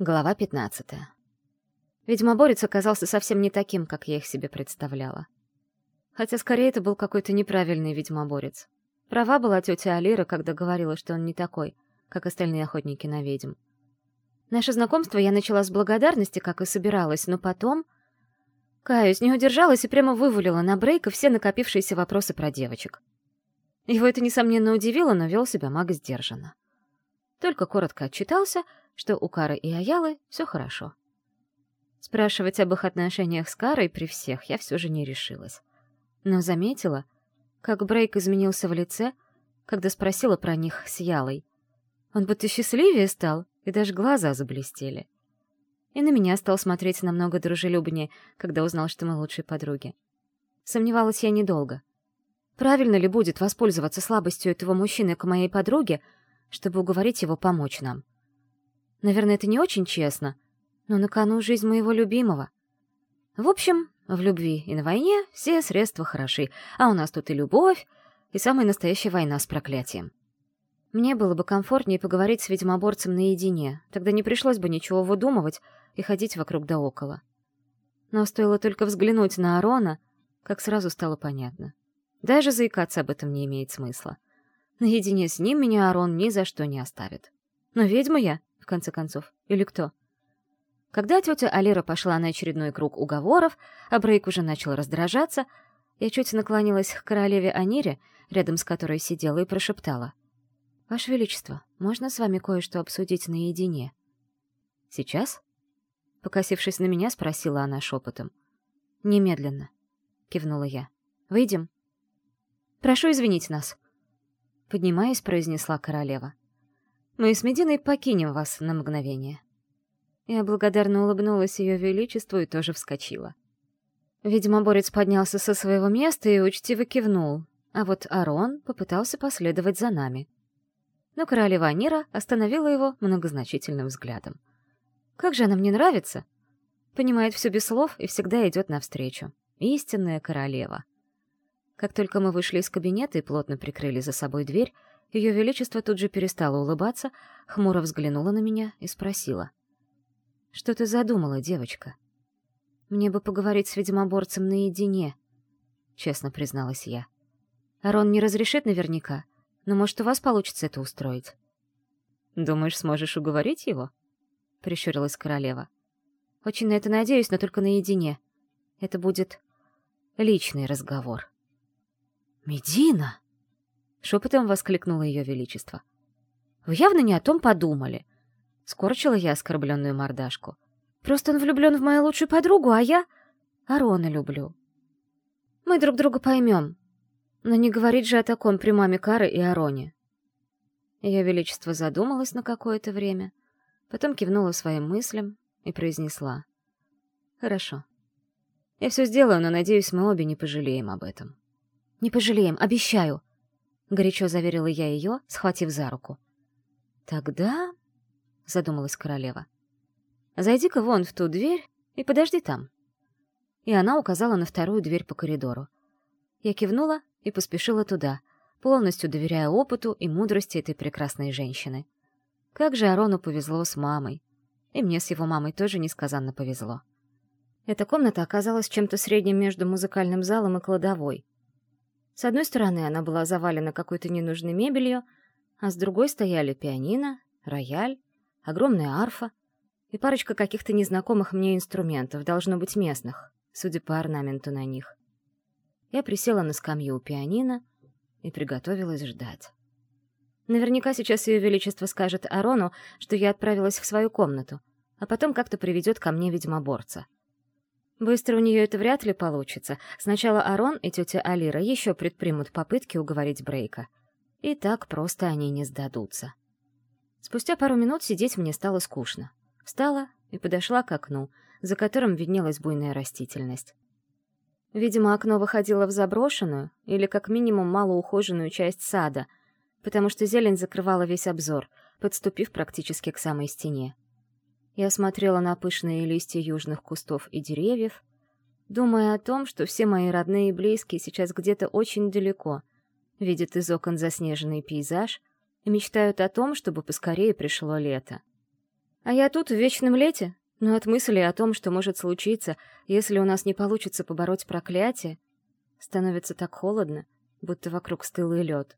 Глава 15. Ведьмоборец оказался совсем не таким, как я их себе представляла. Хотя скорее это был какой-то неправильный ведьмоборец. Права была тетя Алира, когда говорила, что он не такой, как остальные охотники на ведьм. Наше знакомство я начала с благодарности, как и собиралась, но потом... Каюсь, не удержалась и прямо вывалила на Брейка все накопившиеся вопросы про девочек. Его это, несомненно, удивило, но вел себя маг сдержанно. Только коротко отчитался — что у Кары и Аялы все хорошо. Спрашивать об их отношениях с Карой при всех я все же не решилась. Но заметила, как Брейк изменился в лице, когда спросила про них с Ялой. Он будто счастливее стал, и даже глаза заблестели. И на меня стал смотреть намного дружелюбнее, когда узнал, что мы лучшие подруги. Сомневалась я недолго. Правильно ли будет воспользоваться слабостью этого мужчины к моей подруге, чтобы уговорить его помочь нам? Наверное, это не очень честно, но на кону жизнь моего любимого. В общем, в любви и на войне все средства хороши, а у нас тут и любовь, и самая настоящая война с проклятием. Мне было бы комфортнее поговорить с ведьмоборцем наедине, тогда не пришлось бы ничего выдумывать и ходить вокруг да около. Но стоило только взглянуть на Арона, как сразу стало понятно. Даже заикаться об этом не имеет смысла. Наедине с ним меня Арон ни за что не оставит. Но ведьма я, конце концов? Или кто? Когда тетя Алира пошла на очередной круг уговоров, а Брейк уже начал раздражаться, я чуть наклонилась к королеве Анире, рядом с которой сидела, и прошептала. «Ваше Величество, можно с вами кое-что обсудить наедине?» «Сейчас?» Покосившись на меня, спросила она шепотом. «Немедленно», — кивнула я. «Выйдем?» «Прошу извинить нас», — поднимаясь, произнесла королева. Мы с Мединой покинем вас на мгновение». Я благодарно улыбнулась ее величеству и тоже вскочила. Видимо, борец поднялся со своего места и учтиво кивнул, а вот Арон попытался последовать за нами. Но королева Анира остановила его многозначительным взглядом. «Как же она мне нравится!» Понимает все без слов и всегда идет навстречу. Истинная королева. Как только мы вышли из кабинета и плотно прикрыли за собой дверь, ее Величество тут же перестала улыбаться, хмуро взглянула на меня и спросила. «Что ты задумала, девочка?» «Мне бы поговорить с ведьмоборцем наедине», — честно призналась я. «Арон не разрешит наверняка, но, может, у вас получится это устроить». «Думаешь, сможешь уговорить его?» — прищурилась королева. «Очень на это надеюсь, но только наедине. Это будет личный разговор». «Медина!» — шепотом воскликнуло ее величество. «Вы явно не о том подумали!» — скорчила я оскорбленную мордашку. «Просто он влюблен в мою лучшую подругу, а я Арона люблю. Мы друг друга поймем, но не говорить же о таком при маме Кары и Ароне». Ее величество задумалось на какое-то время, потом кивнула своим мыслям и произнесла. «Хорошо. Я все сделаю, но, надеюсь, мы обе не пожалеем об этом». «Не пожалеем, обещаю!» — горячо заверила я ее, схватив за руку. «Тогда...» — задумалась королева. «Зайди-ка вон в ту дверь и подожди там». И она указала на вторую дверь по коридору. Я кивнула и поспешила туда, полностью доверяя опыту и мудрости этой прекрасной женщины. Как же Арону повезло с мамой. И мне с его мамой тоже несказанно повезло. Эта комната оказалась чем-то средним между музыкальным залом и кладовой — с одной стороны она была завалена какой-то ненужной мебелью, а с другой стояли пианино, рояль, огромная арфа и парочка каких-то незнакомых мне инструментов, должно быть местных, судя по орнаменту на них. Я присела на скамью у пианино и приготовилась ждать. Наверняка сейчас Ее Величество скажет Арону, что я отправилась в свою комнату, а потом как-то приведет ко мне ведьмоборца — Быстро у нее это вряд ли получится. Сначала Арон и тетя Алира еще предпримут попытки уговорить Брейка. И так просто они не сдадутся. Спустя пару минут сидеть мне стало скучно. Встала и подошла к окну, за которым виднелась буйная растительность. Видимо, окно выходило в заброшенную или как минимум малоухоженную часть сада, потому что зелень закрывала весь обзор, подступив практически к самой стене. Я смотрела на пышные листья южных кустов и деревьев, думая о том, что все мои родные и близкие сейчас где-то очень далеко, видят из окон заснеженный пейзаж и мечтают о том, чтобы поскорее пришло лето. А я тут в вечном лете, но от мысли о том, что может случиться, если у нас не получится побороть проклятие, становится так холодно, будто вокруг стылый лед.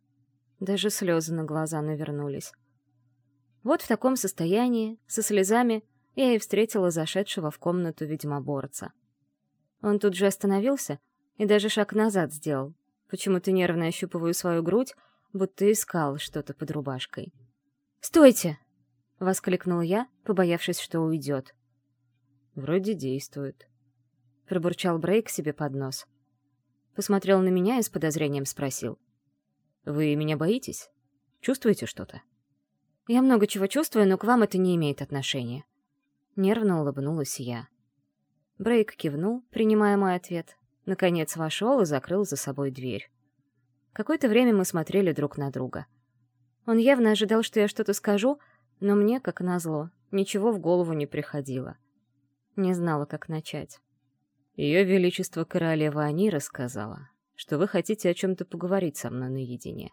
Даже слезы на глаза навернулись. Вот в таком состоянии, со слезами, я и встретила зашедшего в комнату ведьмоборца. Он тут же остановился и даже шаг назад сделал. Почему-то нервно ощупываю свою грудь, будто искал что-то под рубашкой. «Стойте!» — воскликнул я, побоявшись, что уйдет. «Вроде действует», — пробурчал Брейк себе под нос. Посмотрел на меня и с подозрением спросил. «Вы меня боитесь? Чувствуете что-то?» «Я много чего чувствую, но к вам это не имеет отношения». Нервно улыбнулась я. Брейк кивнул, принимая мой ответ. Наконец вошел и закрыл за собой дверь. Какое-то время мы смотрели друг на друга. Он явно ожидал, что я что-то скажу, но мне, как назло, ничего в голову не приходило. Не знала, как начать. Ее Величество Королева Ани рассказала, что вы хотите о чем-то поговорить со мной наедине.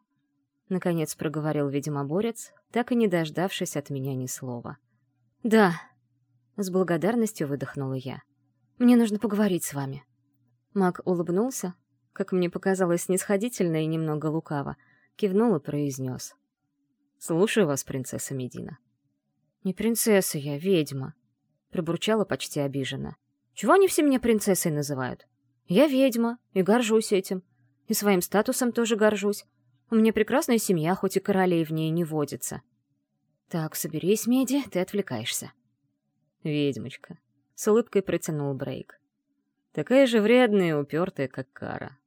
Наконец проговорил ведьмоборец, так и не дождавшись от меня ни слова. «Да», — с благодарностью выдохнула я. «Мне нужно поговорить с вами». Маг улыбнулся, как мне показалось, снисходительно и немного лукаво, кивнул и произнес. «Слушаю вас, принцесса Медина». «Не принцесса я, ведьма», — пробурчала почти обиженно. «Чего они все меня принцессой называют? Я ведьма, и горжусь этим. И своим статусом тоже горжусь. У меня прекрасная семья, хоть и королей в ней не водится». «Так, соберись, Меди, ты отвлекаешься». «Ведьмочка», — с улыбкой протянул Брейк. «Такая же вредная и упертая, как Кара.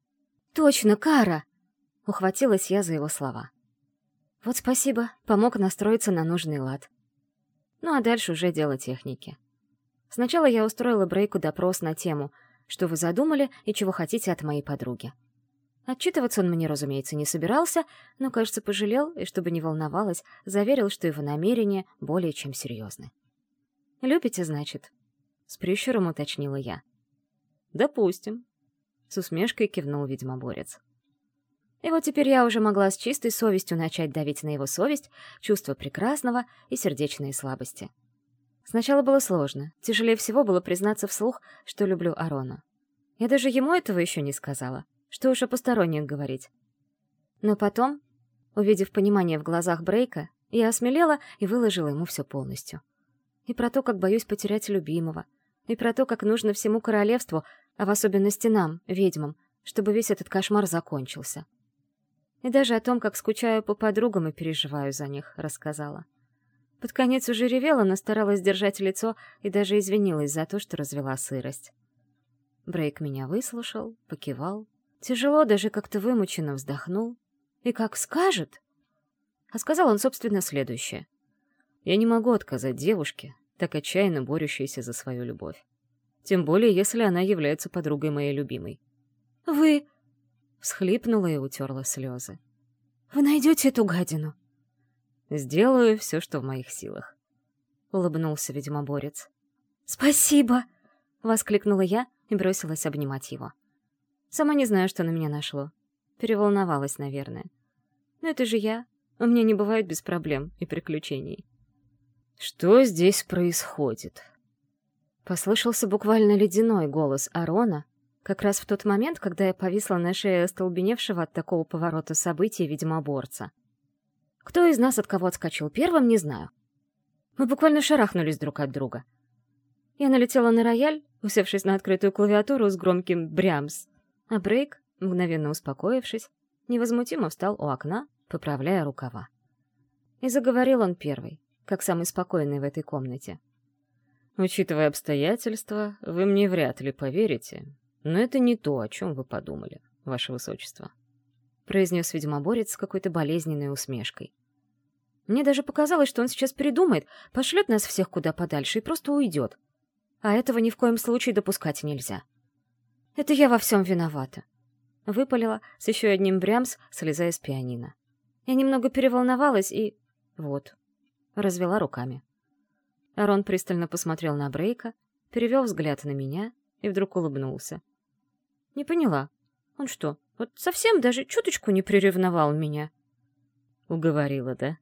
«Точно, Кара!» — ухватилась я за его слова. Вот спасибо, помог настроиться на нужный лад. Ну а дальше уже дело техники. Сначала я устроила Брейку допрос на тему, что вы задумали и чего хотите от моей подруги. Отчитываться он мне, разумеется, не собирался, но, кажется, пожалел, и, чтобы не волновалась, заверил, что его намерения более чем серьезны. «Любите, значит?» — с прищуром уточнила я. «Допустим», с усмешкой кивнул ведьмоборец. И вот теперь я уже могла с чистой совестью начать давить на его совесть, чувство прекрасного и сердечные слабости. Сначала было сложно, тяжелее всего было признаться вслух, что люблю Арона. Я даже ему этого еще не сказала, что уж о посторонних говорить. Но потом, увидев понимание в глазах Брейка, я осмелела и выложила ему все полностью. И про то, как боюсь потерять любимого, и про то, как нужно всему королевству а в особенности нам, ведьмам, чтобы весь этот кошмар закончился. И даже о том, как скучаю по подругам и переживаю за них, рассказала. Под конец уже ревела, но старалась держать лицо и даже извинилась за то, что развела сырость. Брейк меня выслушал, покивал. Тяжело, даже как-то вымученно вздохнул. И как скажет... А сказал он, собственно, следующее. «Я не могу отказать девушке, так отчаянно борющейся за свою любовь. Тем более, если она является подругой моей любимой. «Вы...» — всхлипнула и утерла слезы. «Вы найдете эту гадину?» «Сделаю все, что в моих силах», — улыбнулся ведьмоборец. «Спасибо!» — воскликнула я и бросилась обнимать его. Сама не знаю, что на меня нашло. Переволновалась, наверное. Но это же я. У меня не бывает без проблем и приключений. «Что здесь происходит?» Послышался буквально ледяной голос Арона, как раз в тот момент, когда я повисла на шее остолбеневшего от такого поворота событий ведьмоборца. Кто из нас от кого отскочил первым, не знаю. Мы буквально шарахнулись друг от друга. Я налетела на рояль, усевшись на открытую клавиатуру с громким «брямс», а Брейк, мгновенно успокоившись, невозмутимо встал у окна, поправляя рукава. И заговорил он первый, как самый спокойный в этой комнате. Учитывая обстоятельства, вы мне вряд ли поверите, но это не то, о чем вы подумали, ваше высочество», — произнес ведьмоборец с какой-то болезненной усмешкой. Мне даже показалось, что он сейчас передумает, пошлет нас всех куда подальше и просто уйдет. А этого ни в коем случае допускать нельзя. Это я во всем виновата. Выпалила с еще одним брямс, слезая с пианино. Я немного переволновалась и... вот. Развела руками. Арон пристально посмотрел на Брейка, перевел взгляд на меня и вдруг улыбнулся. «Не поняла. Он что, вот совсем даже чуточку не приревновал меня?» «Уговорила, да?»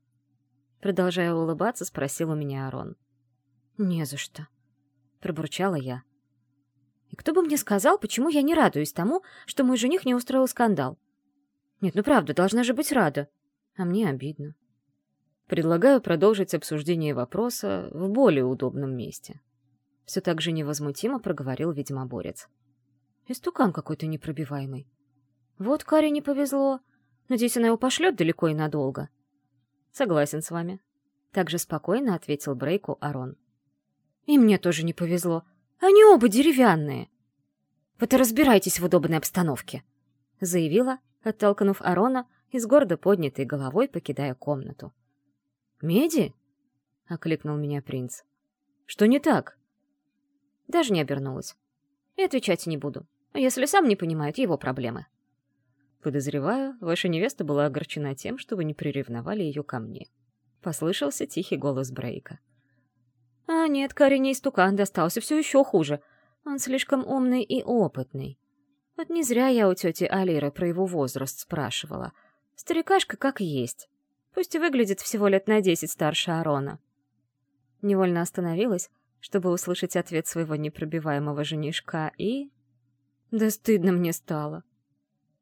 Продолжая улыбаться, спросил у меня Арон. «Не за что», — пробурчала я. «И кто бы мне сказал, почему я не радуюсь тому, что мой жених не устроил скандал? Нет, ну правда, должна же быть рада. А мне обидно». Предлагаю продолжить обсуждение вопроса в более удобном месте. Все так же невозмутимо проговорил ведьмоборец. Истукан какой-то непробиваемый. Вот Каре не повезло. Надеюсь, она его пошлет далеко и надолго. Согласен с вами. Так же спокойно ответил Брейку Арон. И мне тоже не повезло. Они оба деревянные. Вот и разбирайтесь в удобной обстановке, заявила, оттолкнув Арона и с гордо поднятой головой покидая комнату. «Меди?» — окликнул меня принц. «Что не так?» Даже не обернулась. И отвечать не буду. Если сам не понимает, его проблемы. Подозреваю, ваша невеста была огорчена тем, что вы не приревновали ее ко мне. Послышался тихий голос Брейка. А нет, Карри не истукан достался, все еще хуже. Он слишком умный и опытный. Вот не зря я у тети Алиры про его возраст спрашивала. Старикашка как есть пусть и выглядит всего лет на десять старше Арона. Невольно остановилась, чтобы услышать ответ своего непробиваемого женишка, и... Да стыдно мне стало.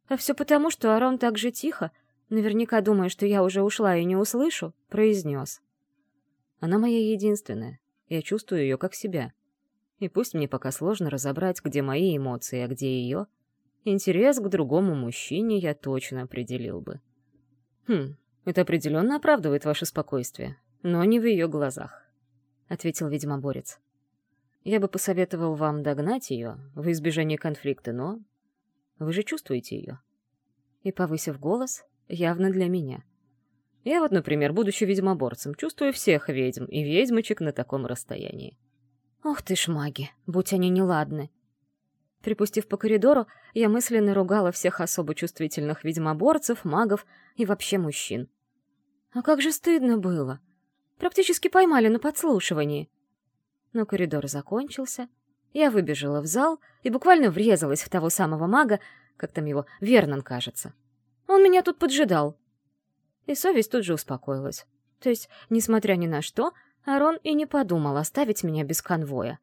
А все потому, что Арон так же тихо, наверняка думая, что я уже ушла и не услышу, произнес. Она моя единственная, я чувствую ее как себя. И пусть мне пока сложно разобрать, где мои эмоции, а где ее, интерес к другому мужчине я точно определил бы. Хм, это определенно оправдывает ваше спокойствие, но не в ее глазах», — ответил ведьмоборец. «Я бы посоветовал вам догнать ее в избежание конфликта, но вы же чувствуете ее». И, повысив голос, явно для меня. Я вот, например, будучи ведьмоборцем, чувствую всех ведьм и ведьмочек на таком расстоянии. Ох ты ж маги, будь они неладны. Припустив по коридору, я мысленно ругала всех особо чувствительных ведьмоборцев, магов и вообще мужчин. А как же стыдно было. Практически поймали на подслушивании. Но коридор закончился. Я выбежала в зал и буквально врезалась в того самого мага, как там его, Вернон, кажется. Он меня тут поджидал. И совесть тут же успокоилась. То есть, несмотря ни на что, Арон и не подумал оставить меня без конвоя.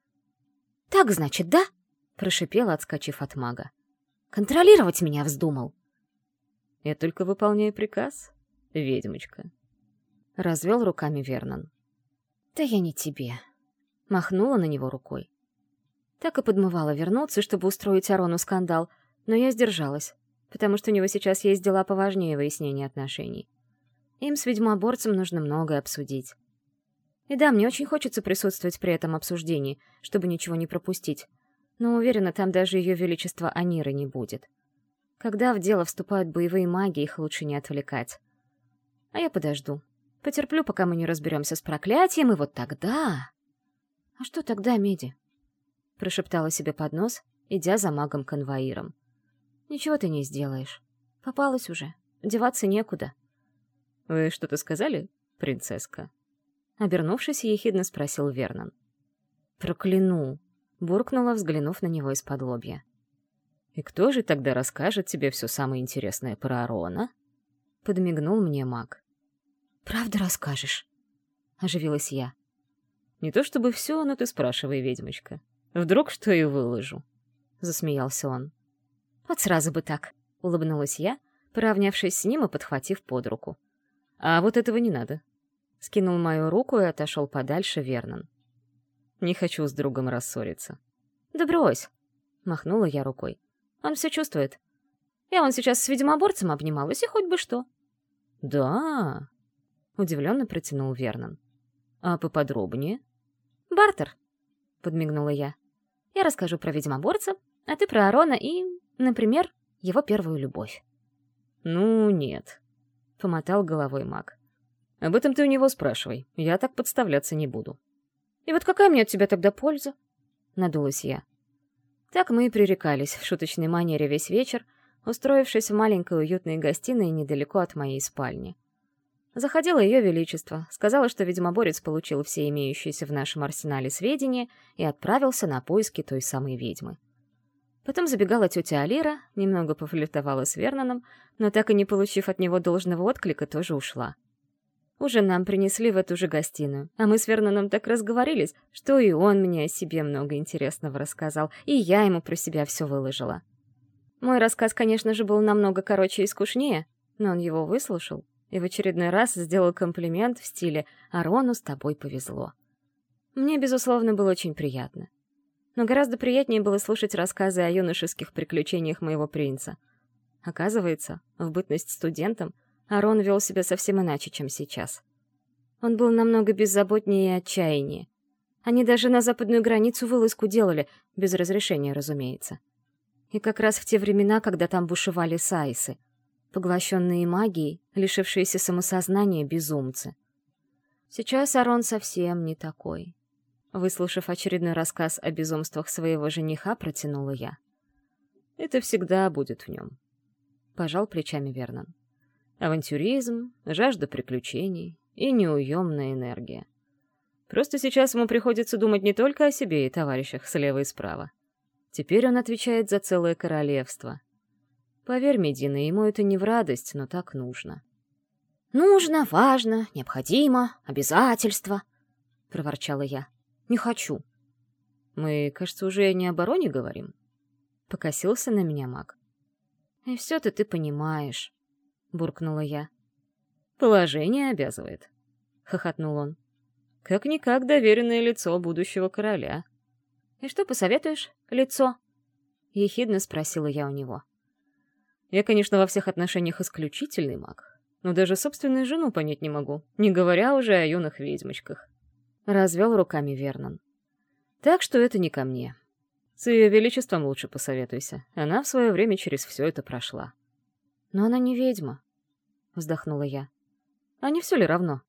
«Так, значит, да?» — прошипела, отскочив от мага. «Контролировать меня вздумал». «Я только выполняю приказ, ведьмочка», Развел руками Вернон. «Да я не тебе». Махнула на него рукой. Так и подмывала вернуться, чтобы устроить Арону скандал, но я сдержалась, потому что у него сейчас есть дела поважнее выяснения отношений. Им с ведьмоборцем нужно многое обсудить. И да, мне очень хочется присутствовать при этом обсуждении, чтобы ничего не пропустить, но уверена, там даже ее величество Аниры не будет. Когда в дело вступают боевые маги, их лучше не отвлекать. А я подожду, Потерплю, пока мы не разберемся с проклятием, и вот тогда... — А что тогда, Меди? — прошептала себе под нос, идя за магом-конвоиром. — Ничего ты не сделаешь. Попалась уже. Деваться некуда. — Вы что-то сказали, принцесска? Обернувшись, ехидно спросил Вернон. — Прокляну! — буркнула, взглянув на него из-под лобья. — И кто же тогда расскажет тебе все самое интересное про Арона? — подмигнул мне маг. «Правда расскажешь?» — оживилась я. «Не то чтобы все, но ты спрашивай, ведьмочка. Вдруг что и выложу?» — засмеялся он. «Вот сразу бы так», — улыбнулась я, поравнявшись с ним и подхватив под руку. «А вот этого не надо». Скинул мою руку и отошел подальше Вернон. «Не хочу с другом рассориться». «Да брось!» — махнула я рукой. «Он все чувствует. Я он сейчас с ведьмоборцем обнималась, и хоть бы что». «Да!» — удивленно протянул Вернон. «А поподробнее?» «Бартер», — подмигнула я. «Я расскажу про ведьмоборца, а ты про Арона и, например, его первую любовь». «Ну, нет», — помотал головой маг. «Об этом ты у него спрашивай, я так подставляться не буду». «И вот какая мне от тебя тогда польза?» — надулась я. Так мы и пререкались в шуточной манере весь вечер, устроившись в маленькой уютной гостиной недалеко от моей спальни. Заходило ее величество, сказала, что ведьмоборец получил все имеющиеся в нашем арсенале сведения и отправился на поиски той самой ведьмы. Потом забегала тетя Алира, немного пофлиртовала с Верноном, но так и не получив от него должного отклика, тоже ушла. Ужин нам принесли в эту же гостиную, а мы с Верноном так разговорились, что и он мне о себе много интересного рассказал, и я ему про себя все выложила. Мой рассказ, конечно же, был намного короче и скучнее, но он его выслушал и в очередной раз сделал комплимент в стиле «Арону с тобой повезло». Мне, безусловно, было очень приятно. Но гораздо приятнее было слушать рассказы о юношеских приключениях моего принца. Оказывается, в бытность студентом Арон вел себя совсем иначе, чем сейчас. Он был намного беззаботнее и отчаяннее. Они даже на западную границу вылазку делали, без разрешения, разумеется. И как раз в те времена, когда там бушевали сайсы, поглощенные магией, лишившиеся самосознания безумцы. Сейчас Арон совсем не такой. Выслушав очередной рассказ о безумствах своего жениха, протянула я. «Это всегда будет в нем», — пожал плечами Вернон. «Авантюризм, жажда приключений и неуемная энергия. Просто сейчас ему приходится думать не только о себе и товарищах слева и справа. Теперь он отвечает за целое королевство. Поверь, Медина, ему это не в радость, но так нужно». «Нужно, важно, необходимо, обязательство», — проворчала я. Не хочу. Мы, кажется, уже не о бароне говорим. Покосился на меня маг. И все-то ты понимаешь, буркнула я. Положение обязывает, хохотнул он. Как-никак доверенное лицо будущего короля. И что посоветуешь, лицо? Ехидно спросила я у него. Я, конечно, во всех отношениях исключительный маг, но даже собственную жену понять не могу, не говоря уже о юных ведьмочках. — развел руками Вернон. «Так что это не ко мне. С ее величеством лучше посоветуйся. Она в свое время через все это прошла». «Но она не ведьма», — вздохнула я. «А не все ли равно?»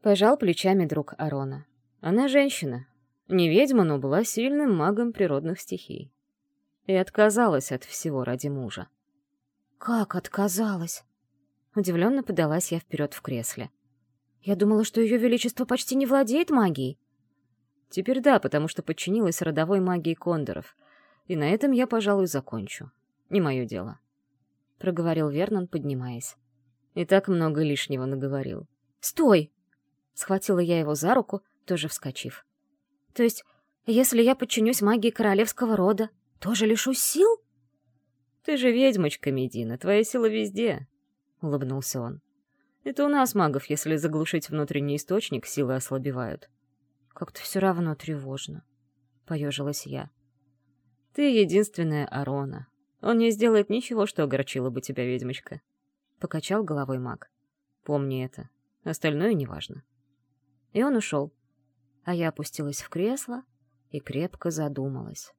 Пожал плечами друг Арона. «Она женщина. Не ведьма, но была сильным магом природных стихий. И отказалась от всего ради мужа». «Как отказалась?» Удивленно подалась я вперед в кресле. Я думала, что ее величество почти не владеет магией. Теперь да, потому что подчинилась родовой магии кондоров. И на этом я, пожалуй, закончу. Не мое дело. Проговорил Вернон, поднимаясь. И так много лишнего наговорил. «Стой!» Схватила я его за руку, тоже вскочив. «То есть, если я подчинюсь магии королевского рода, тоже лишусь сил?» «Ты же ведьмочка, Медина, твоя сила везде», — улыбнулся он. Это у нас, магов, если заглушить внутренний источник, силы ослабевают. Как-то все равно тревожно. Поежилась я. Ты единственная Арона. Он не сделает ничего, что огорчило бы тебя, ведьмочка. Покачал головой маг. Помни это. Остальное неважно. И он ушел. А я опустилась в кресло и крепко задумалась.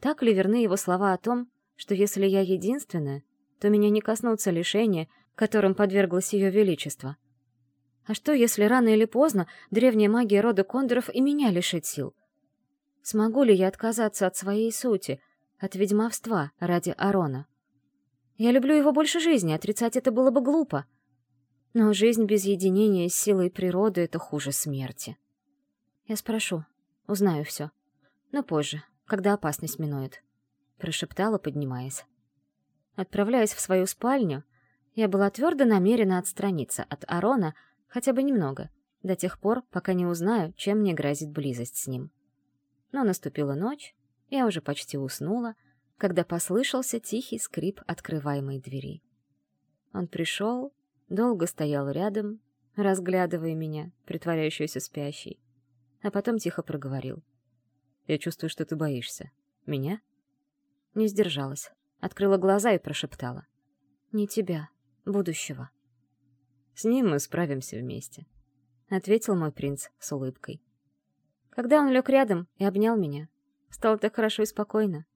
Так ли верны его слова о том, что если я единственная, то меня не коснутся лишения, которым подверглось ее величество. А что, если рано или поздно древняя магия рода кондоров и меня лишит сил? Смогу ли я отказаться от своей сути, от ведьмовства ради Арона? Я люблю его больше жизни, отрицать это было бы глупо. Но жизнь без единения с силой природы — это хуже смерти. Я спрошу, узнаю все. Но позже, когда опасность минует. Прошептала, поднимаясь. Отправляясь в свою спальню, я была твердо намерена отстраниться от Арона хотя бы немного, до тех пор, пока не узнаю, чем мне грозит близость с ним. Но наступила ночь, я уже почти уснула, когда послышался тихий скрип открываемой двери. Он пришел, долго стоял рядом, разглядывая меня, притворяющуюся спящей, а потом тихо проговорил. «Я чувствую, что ты боишься. Меня?» Не сдержалась, открыла глаза и прошептала. «Не тебя» будущего. «С ним мы справимся вместе», — ответил мой принц с улыбкой. Когда он лег рядом и обнял меня, стало так хорошо и спокойно.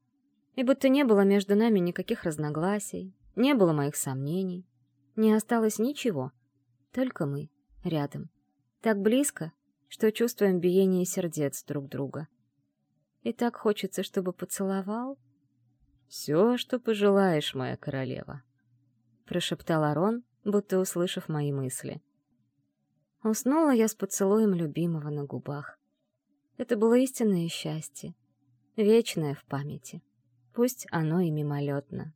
И будто не было между нами никаких разногласий, не было моих сомнений, не осталось ничего, только мы рядом, так близко, что чувствуем биение сердец друг друга. И так хочется, чтобы поцеловал. «Все, что пожелаешь, моя королева», прошептал Арон, будто услышав мои мысли. Уснула я с поцелуем любимого на губах. Это было истинное счастье, вечное в памяти. Пусть оно и мимолетно.